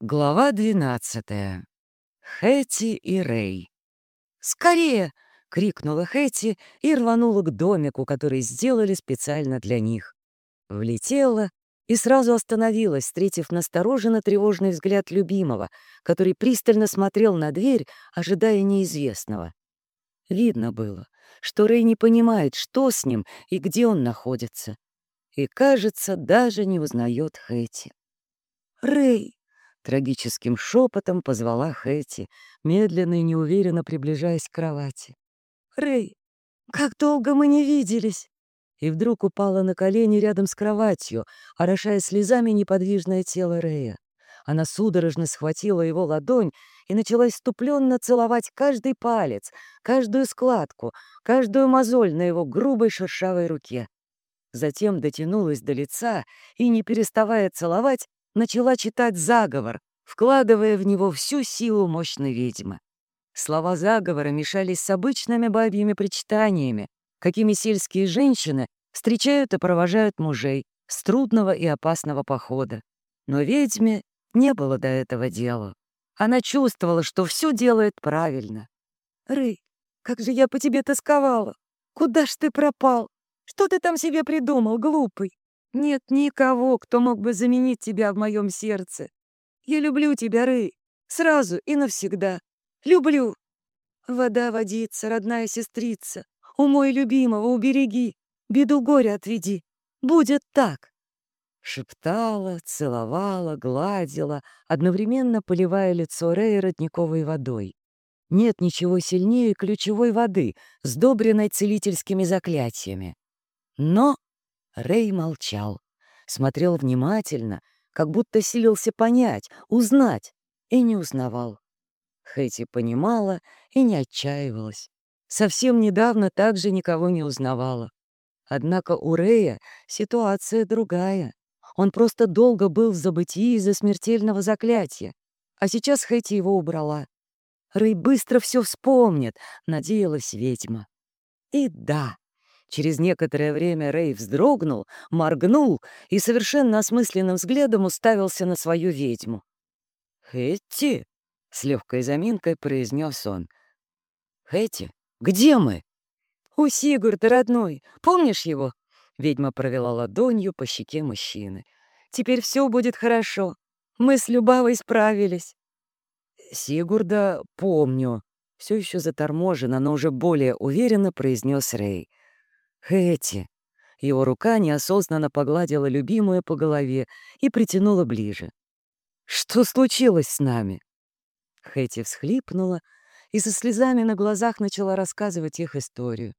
Глава двенадцатая. Хэти и Рэй. «Скорее!» — крикнула Хэти и рванула к домику, который сделали специально для них. Влетела и сразу остановилась, встретив настороженно тревожный взгляд любимого, который пристально смотрел на дверь, ожидая неизвестного. Видно было, что Рэй не понимает, что с ним и где он находится. И, кажется, даже не узнает Хэти. «Рэй!» Трагическим шепотом позвала Хэти, медленно и неуверенно приближаясь к кровати. «Рэй, как долго мы не виделись!» И вдруг упала на колени рядом с кроватью, орошая слезами неподвижное тело Рэя. Она судорожно схватила его ладонь и начала иступленно целовать каждый палец, каждую складку, каждую мозоль на его грубой шершавой руке. Затем дотянулась до лица и, не переставая целовать, начала читать заговор, вкладывая в него всю силу мощной ведьмы. Слова заговора мешались с обычными бабьими причитаниями, какими сельские женщины встречают и провожают мужей с трудного и опасного похода. Но ведьме не было до этого дела. Она чувствовала, что все делает правильно. «Рэй, как же я по тебе тосковала! Куда ж ты пропал? Что ты там себе придумал, глупый?» Нет никого, кто мог бы заменить тебя в моем сердце. Я люблю тебя, Рэй, сразу и навсегда. Люблю. Вода водится, родная сестрица. У мой любимого убереги, беду горя отведи. Будет так. Шептала, целовала, гладила, одновременно поливая лицо Рэя родниковой водой. Нет ничего сильнее ключевой воды, сдобренной целительскими заклятиями. Но Рэй молчал, смотрел внимательно, как будто силился понять, узнать, и не узнавал. Хэти понимала и не отчаивалась. Совсем недавно также никого не узнавала. Однако у Рэя ситуация другая. Он просто долго был в забытии из-за смертельного заклятия, а сейчас Хэти его убрала. Рэй быстро все вспомнит, надеялась ведьма. И да, Через некоторое время Рэй вздрогнул, моргнул и совершенно осмысленным взглядом уставился на свою ведьму. «Хэтти!» — с легкой заминкой произнес он. «Хэтти, где мы?» «У Сигурда, родной. Помнишь его?» Ведьма провела ладонью по щеке мужчины. «Теперь все будет хорошо. Мы с Любавой справились». «Сигурда помню», — все еще заторможенно, но уже более уверенно произнес Рэй. «Хэти!» Его рука неосознанно погладила любимую по голове и притянула ближе. «Что случилось с нами?» Хэти всхлипнула и со слезами на глазах начала рассказывать их историю.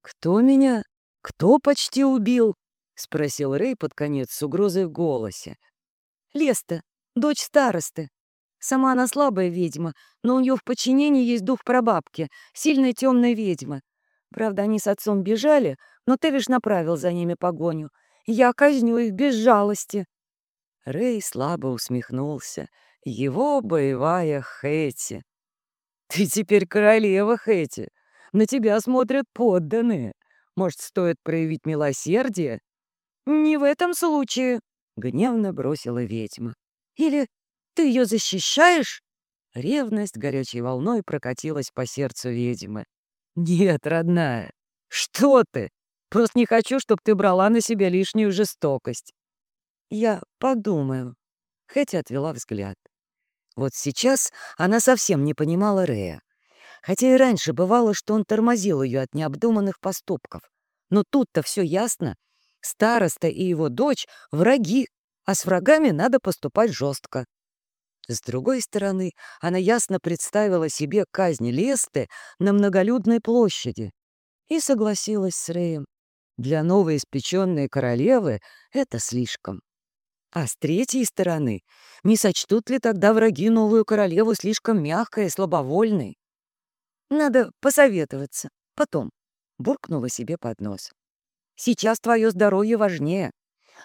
«Кто меня? Кто почти убил?» — спросил Рэй под конец с угрозой в голосе. «Леста, дочь старосты. Сама она слабая ведьма, но у нее в подчинении есть дух прабабки, сильная темная ведьма. Правда, они с отцом бежали, но ты лишь направил за ними погоню. Я казню их без жалости». Рэй слабо усмехнулся. Его боевая Хэти. «Ты теперь королева, Хэти. На тебя смотрят подданные. Может, стоит проявить милосердие?» «Не в этом случае», — гневно бросила ведьма. «Или ты ее защищаешь?» Ревность горячей волной прокатилась по сердцу ведьмы. «Нет, родная, что ты? Просто не хочу, чтобы ты брала на себя лишнюю жестокость». «Я подумаю», — Хэти отвела взгляд. Вот сейчас она совсем не понимала Рея. Хотя и раньше бывало, что он тормозил ее от необдуманных поступков. Но тут-то все ясно. Староста и его дочь — враги, а с врагами надо поступать жестко. С другой стороны, она ясно представила себе казнь Лесты на многолюдной площади и согласилась с Рэем. Для новой испеченной королевы это слишком. А с третьей стороны, не сочтут ли тогда враги новую королеву слишком мягкой и слабовольной? Надо посоветоваться. Потом. Буркнула себе под нос. Сейчас твое здоровье важнее.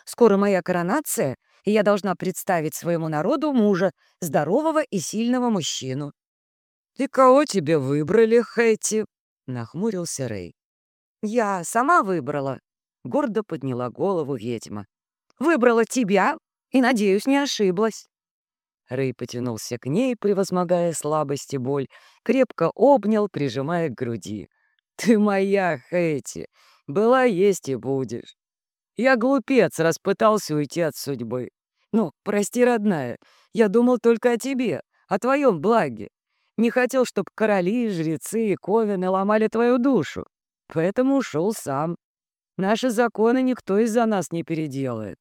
Скоро моя коронация — и я должна представить своему народу мужа, здорового и сильного мужчину». «И кого тебе выбрали, Хэти?» — нахмурился Рэй. «Я сама выбрала», — гордо подняла голову ведьма. «Выбрала тебя и, надеюсь, не ошиблась». Рэй потянулся к ней, превозмогая слабость и боль, крепко обнял, прижимая к груди. «Ты моя, Хэти! Была, есть и будешь. Я глупец, раз пытался уйти от судьбы. Ну, прости, родная, я думал только о тебе, о твоем благе. Не хотел, чтобы короли, жрецы и ковины ломали твою душу. Поэтому ушел сам. Наши законы никто из-за нас не переделает.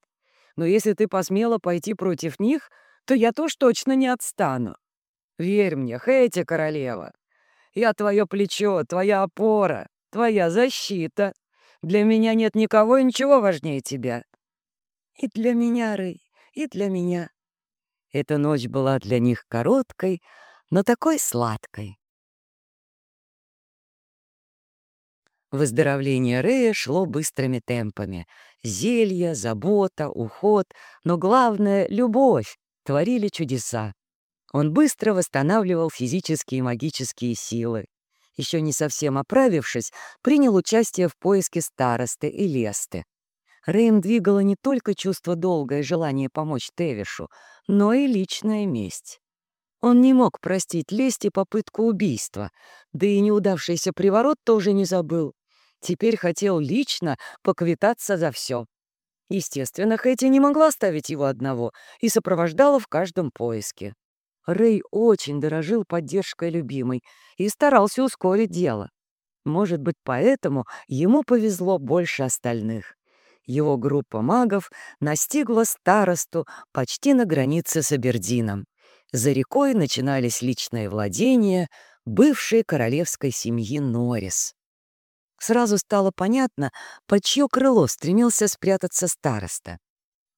Но если ты посмела пойти против них, то я тоже точно не отстану. Верь мне, Хэти, королева. Я твое плечо, твоя опора, твоя защита. Для меня нет никого и ничего важнее тебя. И для меня, Рэй, и для меня. Эта ночь была для них короткой, но такой сладкой. Выздоровление Рэя шло быстрыми темпами. Зелья, забота, уход, но главное — любовь творили чудеса. Он быстро восстанавливал физические и магические силы. Еще не совсем оправившись, принял участие в поиске старосты и лесты. Рэем двигало не только чувство долга и желание помочь Тевишу, но и личная месть. Он не мог простить лесть и попытку убийства, да и неудавшийся приворот тоже не забыл. Теперь хотел лично поквитаться за все. Естественно, Хэти не могла оставить его одного и сопровождала в каждом поиске. Рэй очень дорожил поддержкой любимой и старался ускорить дело. Может быть, поэтому ему повезло больше остальных. Его группа магов настигла старосту почти на границе с Абердином. За рекой начинались личные владения бывшей королевской семьи Норрис. Сразу стало понятно, под чье крыло стремился спрятаться староста.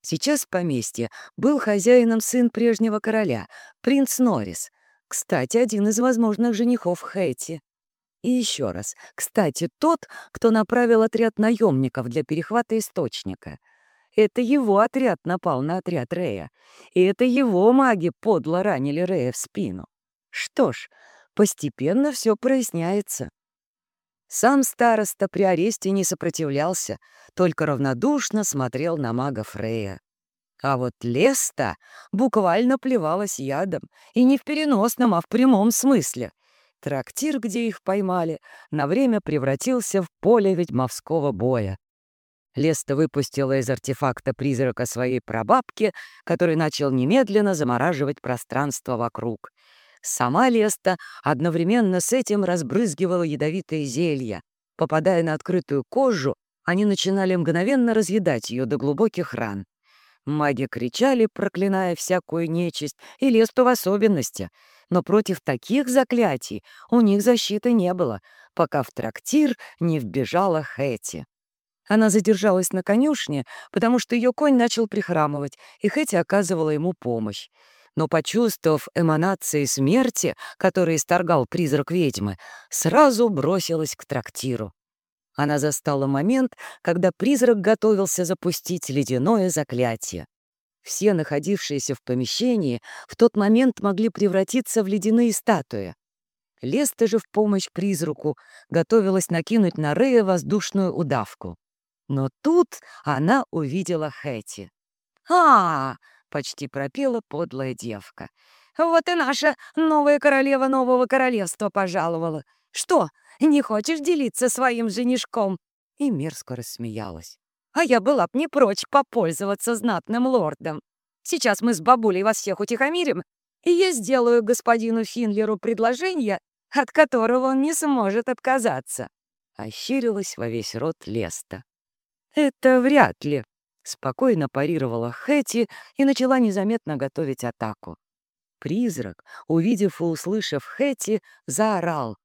Сейчас в поместье был хозяином сын прежнего короля, принц Норрис, кстати, один из возможных женихов Хэти. И еще раз, кстати, тот, кто направил отряд наемников для перехвата источника. Это его отряд напал на отряд Рея, и это его маги подло ранили Рея в спину. Что ж, постепенно все проясняется. Сам староста при аресте не сопротивлялся, только равнодушно смотрел на мага Фрея. А вот Леста буквально плевалась ядом, и не в переносном, а в прямом смысле. Трактир, где их поймали, на время превратился в поле ведьмовского боя. Леста выпустила из артефакта призрака своей прабабки, который начал немедленно замораживать пространство вокруг — Сама Леста одновременно с этим разбрызгивала ядовитые зелья. Попадая на открытую кожу, они начинали мгновенно разъедать ее до глубоких ран. Маги кричали, проклиная всякую нечисть, и Лесту в особенности. Но против таких заклятий у них защиты не было, пока в трактир не вбежала Хэти. Она задержалась на конюшне, потому что ее конь начал прихрамывать, и Хэти оказывала ему помощь но, почувствовав эманации смерти, которые исторгал призрак ведьмы, сразу бросилась к трактиру. Она застала момент, когда призрак готовился запустить ледяное заклятие. Все находившиеся в помещении в тот момент могли превратиться в ледяные статуи. Леста же в помощь призраку готовилась накинуть на Рея воздушную удавку. Но тут она увидела Хэти. «А, почти пропела подлая девка. «Вот и наша новая королева нового королевства пожаловала. Что, не хочешь делиться своим женишком?» И мерзко рассмеялась. «А я была б не прочь попользоваться знатным лордом. Сейчас мы с бабулей вас всех утихомирим, и я сделаю господину Финлеру предложение, от которого он не сможет отказаться». Ощерилась во весь рот Леста. «Это вряд ли», Спокойно парировала Хэти и начала незаметно готовить атаку. Призрак, увидев и услышав Хэти, заорал.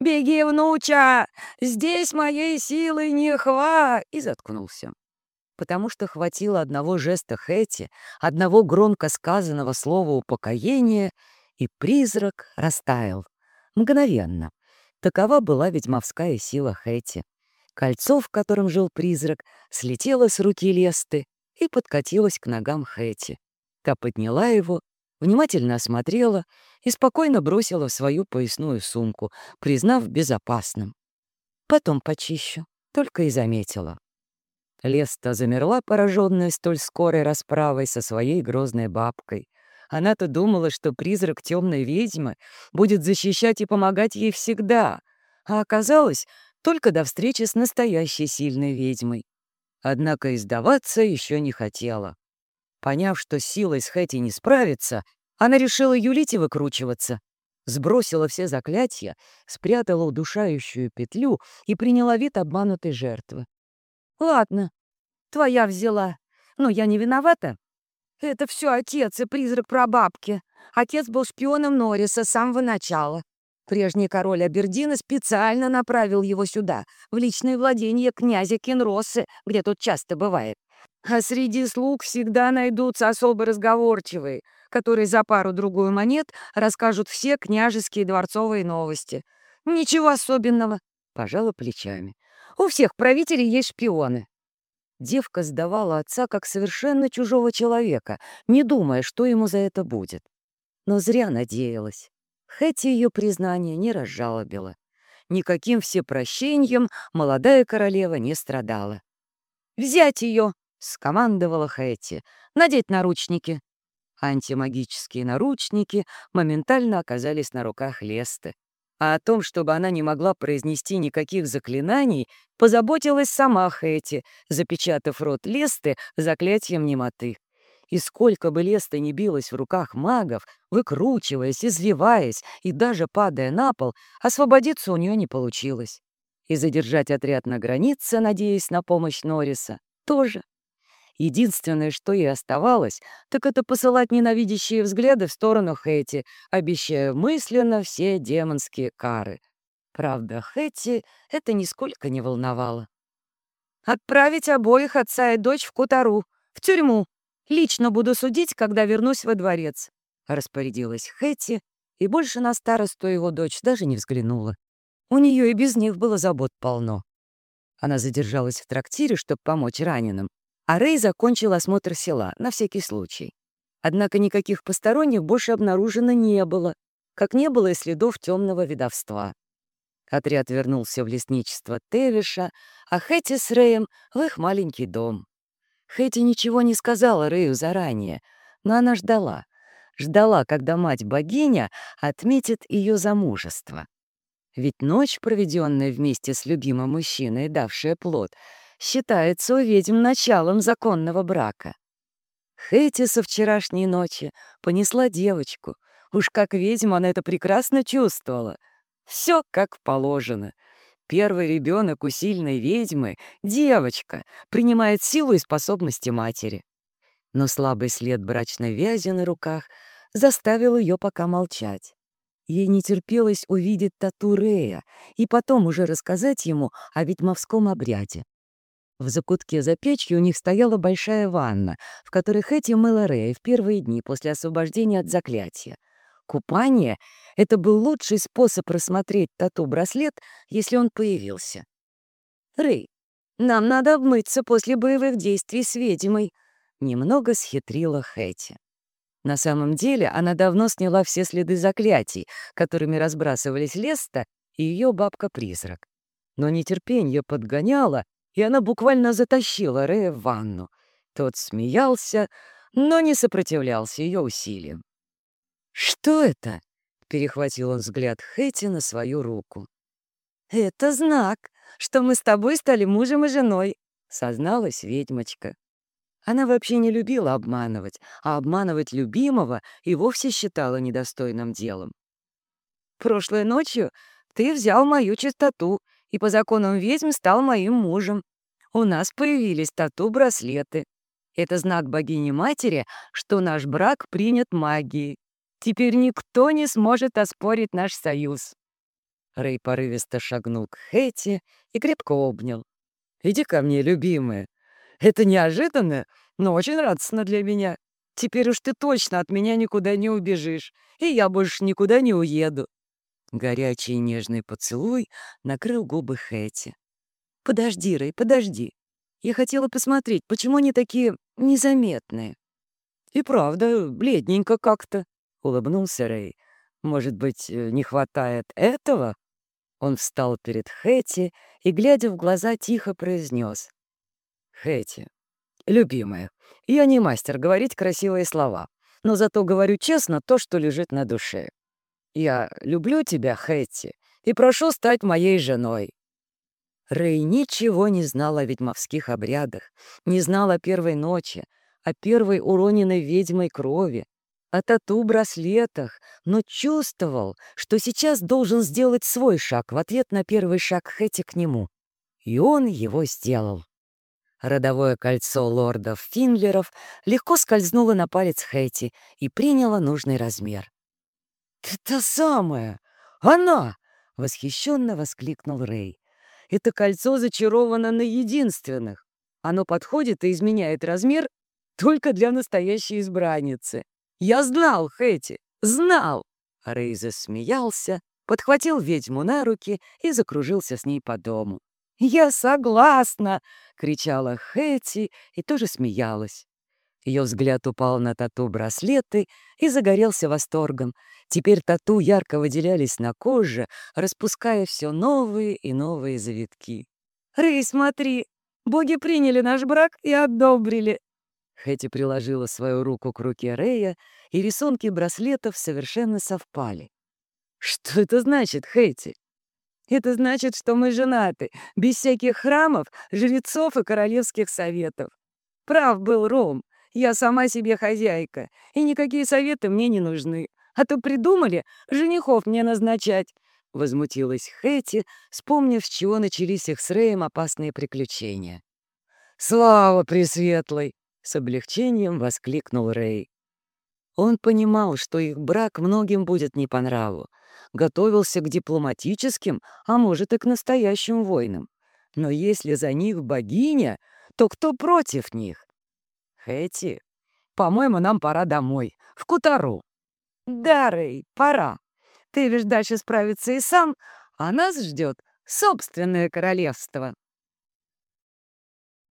«Беги, внуча! Здесь моей силы не хва!» и заткнулся. Потому что хватило одного жеста Хэти, одного громко сказанного слова упокоения, и призрак растаял. Мгновенно. Такова была ведьмовская сила Хэти. Кольцо, в котором жил призрак, слетело с руки Лесты и подкатилось к ногам Хэти. Та подняла его, внимательно осмотрела и спокойно бросила в свою поясную сумку, признав безопасным. Потом почищу, только и заметила. Леста замерла, пораженная столь скорой расправой со своей грозной бабкой. Она-то думала, что призрак темной ведьмы будет защищать и помогать ей всегда, а оказалось только до встречи с настоящей сильной ведьмой. Однако издаваться еще не хотела. Поняв, что силой с Хэти не справится, она решила юлить и выкручиваться. Сбросила все заклятия, спрятала удушающую петлю и приняла вид обманутой жертвы. «Ладно, твоя взяла, но я не виновата. Это все отец и призрак прабабки. Отец был шпионом Норриса с самого начала. Прежний король Абердина специально направил его сюда, в личное владение князя Кенросы, где тут часто бывает. А среди слуг всегда найдутся особо разговорчивые, которые за пару-другую монет расскажут все княжеские дворцовые новости. Ничего особенного, пожала плечами. У всех правителей есть шпионы. Девка сдавала отца как совершенно чужого человека, не думая, что ему за это будет. Но зря надеялась. Хэти ее признание не разжалобило. Никаким всепрощением молодая королева не страдала. «Взять ее!» — скомандовала Хэти. «Надеть наручники!» Антимагические наручники моментально оказались на руках Лесты. А о том, чтобы она не могла произнести никаких заклинаний, позаботилась сама Хэти, запечатав рот Лесты заклятием немоты. И сколько бы Леста не билась в руках магов, выкручиваясь, извиваясь и даже падая на пол, освободиться у нее не получилось. И задержать отряд на границе, надеясь на помощь Норриса, тоже. Единственное, что ей оставалось, так это посылать ненавидящие взгляды в сторону Хэти, обещая мысленно все демонские кары. Правда, Хэти это нисколько не волновало. «Отправить обоих отца и дочь в Кутару, в тюрьму. Лично буду судить, когда вернусь во дворец», — распорядилась Хэти, и больше на старосту его дочь даже не взглянула. У нее и без них было забот полно. Она задержалась в трактире, чтобы помочь раненым, а Рэй закончил осмотр села, на всякий случай. Однако никаких посторонних больше обнаружено не было, как не было и следов темного видовства. Отряд вернулся в лесничество Тевиша, а Хэти с Рэем — в их маленький дом. Хэти ничего не сказала Рэю заранее, но она ждала. Ждала, когда мать-богиня отметит ее замужество. Ведь ночь, проведенная вместе с любимым мужчиной, давшая плод — считается у ведьм началом законного брака. Хэти со вчерашней ночи понесла девочку. Уж как ведьма она это прекрасно чувствовала. Все как положено. Первый ребенок у сильной ведьмы — девочка, принимает силу и способности матери. Но слабый след брачной вязи на руках заставил ее пока молчать. Ей не терпелось увидеть тату Рея и потом уже рассказать ему о ведьмовском обряде. В закутке за печью у них стояла большая ванна, в которой Хэти мыла Рэя в первые дни после освобождения от заклятия. Купание — это был лучший способ рассмотреть тату-браслет, если он появился. «Рэй, нам надо обмыться после боевых действий с ведьмой», — немного схитрила Хэти. На самом деле она давно сняла все следы заклятий, которыми разбрасывались Леста и ее бабка-призрак. Но нетерпение подгоняло, и она буквально затащила Рэя в ванну. Тот смеялся, но не сопротивлялся ее усилиям. «Что это?» — перехватил он взгляд Хэти на свою руку. «Это знак, что мы с тобой стали мужем и женой», — созналась ведьмочка. Она вообще не любила обманывать, а обманывать любимого и вовсе считала недостойным делом. «Прошлой ночью ты взял мою чистоту и по законам ведьм стал моим мужем. У нас появились тату-браслеты. Это знак богини-матери, что наш брак принят магией. Теперь никто не сможет оспорить наш союз». Рэй порывисто шагнул к Хэти и крепко обнял. «Иди ко мне, любимая. Это неожиданно, но очень радостно для меня. Теперь уж ты точно от меня никуда не убежишь, и я больше никуда не уеду. Горячий нежный поцелуй накрыл губы Хэти. «Подожди, Рэй, подожди. Я хотела посмотреть, почему они такие незаметные». «И правда, бледненько как-то», — улыбнулся Рэй. «Может быть, э, не хватает этого?» Он встал перед Хэти и, глядя в глаза, тихо произнес. «Хэти, любимая, я не мастер говорить красивые слова, но зато говорю честно то, что лежит на душе. Я люблю тебя, Хэтти, и прошу стать моей женой». Рэй ничего не знал о ведьмовских обрядах, не знал о первой ночи, о первой уроненной ведьмой крови, о тату-браслетах, но чувствовал, что сейчас должен сделать свой шаг в ответ на первый шаг Хэти к нему. И он его сделал. Родовое кольцо лордов Финлеров легко скользнуло на палец Хэти и приняло нужный размер. «Ты та самая! Она!» — восхищенно воскликнул Рэй. «Это кольцо зачаровано на единственных. Оно подходит и изменяет размер только для настоящей избранницы. Я знал, Хэти, знал!» Рэй засмеялся, подхватил ведьму на руки и закружился с ней по дому. «Я согласна!» — кричала Хэти и тоже смеялась. Ее взгляд упал на тату-браслеты и загорелся восторгом. Теперь тату ярко выделялись на коже, распуская все новые и новые завитки. «Рэй, смотри! Боги приняли наш брак и одобрили!» Хэти приложила свою руку к руке Рэя, и рисунки браслетов совершенно совпали. «Что это значит, Хэти?» «Это значит, что мы женаты, без всяких храмов, жрецов и королевских советов. Прав был Ром, я сама себе хозяйка, и никакие советы мне не нужны. А то придумали женихов мне назначать». Возмутилась Хэти, вспомнив, с чего начались их с Рэем опасные приключения. «Слава Пресветлой!» С облегчением воскликнул Рэй. Он понимал, что их брак многим будет не по нраву. Готовился к дипломатическим, а может и к настоящим войнам. Но если за них богиня, то кто против них? Хэти, по-моему, нам пора домой, в Кутару. Да, Рэй, пора. Ты ведь дальше справиться и сам, а нас ждет собственное королевство.